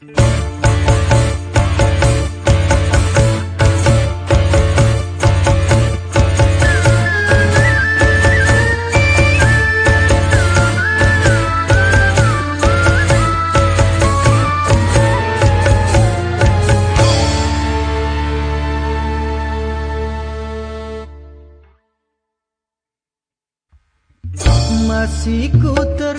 Masih ku ter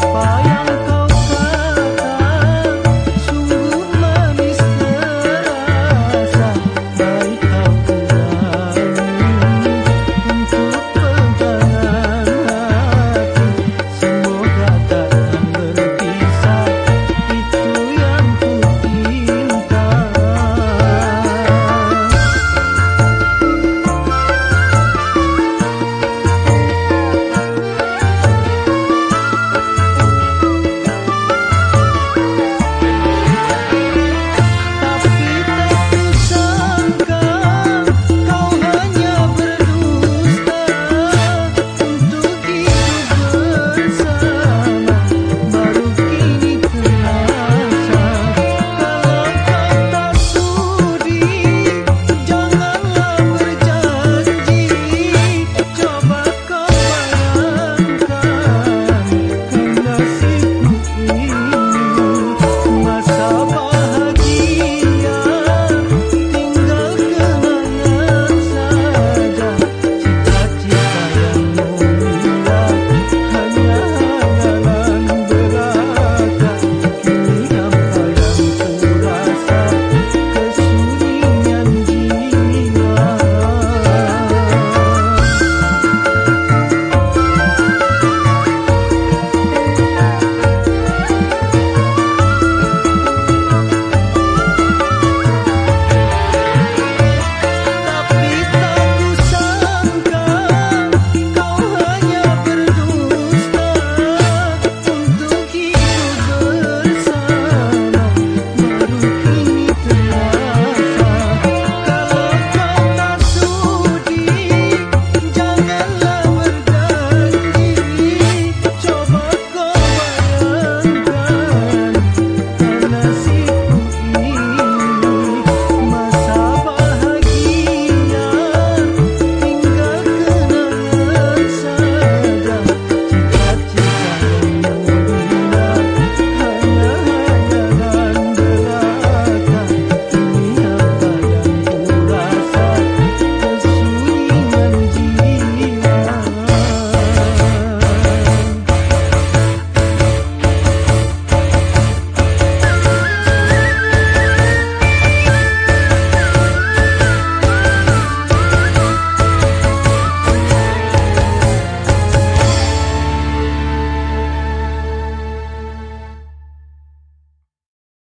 发扬光。